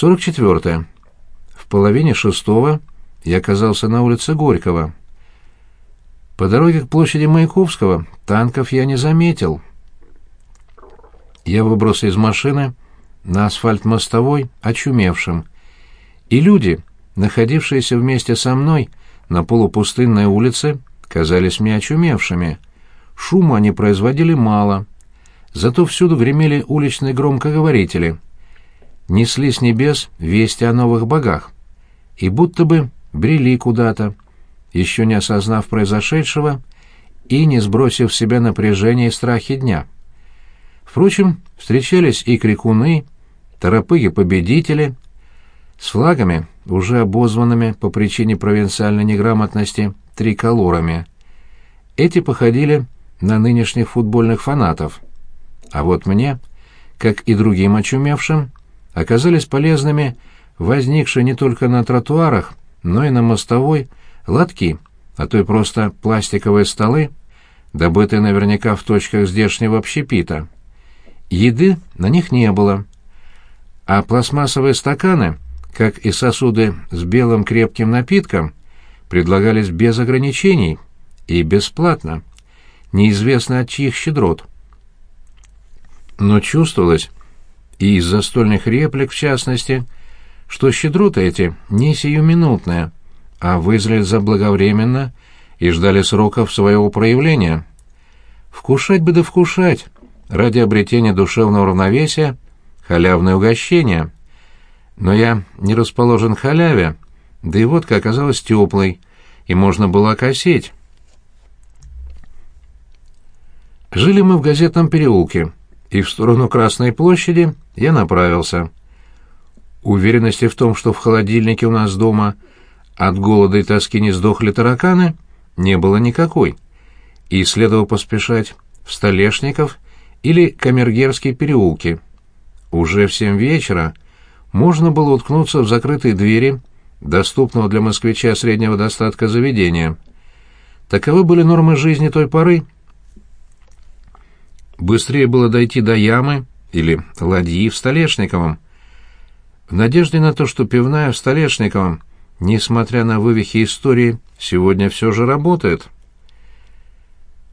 44. -е. В половине шестого я оказался на улице Горького. По дороге к площади Маяковского танков я не заметил. Я выбрался из машины на асфальт мостовой, очумевшим. И люди, находившиеся вместе со мной на полупустынной улице, казались мне очумевшими. Шума они производили мало, зато всюду гремели уличные громкоговорители. Несли с небес вести о новых богах. И будто бы брели куда-то, еще не осознав произошедшего и не сбросив в себя напряжение и страхи дня. Впрочем, встречались и крикуны, торопыги-победители, с флагами, уже обозванными по причине провинциальной неграмотности триколорами. Эти походили на нынешних футбольных фанатов. А вот мне, как и другим очумевшим, оказались полезными возникшие не только на тротуарах, но и на мостовой лотки, а то и просто пластиковые столы, добытые наверняка в точках здешнего общепита. Еды на них не было, а пластмассовые стаканы, как и сосуды с белым крепким напитком, предлагались без ограничений и бесплатно, неизвестно от чьих щедрот. Но чувствовалось, и из застольных реплик в частности, что щедроты эти не сиюминутные, а вызрели заблаговременно и ждали сроков своего проявления. Вкушать бы да вкушать, ради обретения душевного равновесия, халявное угощение. Но я не расположен халяве, да и водка оказалась теплой, и можно было окосеть. Жили мы в газетном переулке, и в сторону Красной площади я направился. Уверенности в том, что в холодильнике у нас дома от голода и тоски не сдохли тараканы, не было никакой, и следовало поспешать в Столешников или Камергерские переулки. Уже в семь вечера можно было уткнуться в закрытые двери доступного для москвича среднего достатка заведения. Таковы были нормы жизни той поры. Быстрее было дойти до ямы или ладьи в Столешниковом. В надежде на то, что пивная в Столешниковом, несмотря на вывихи истории, сегодня все же работает.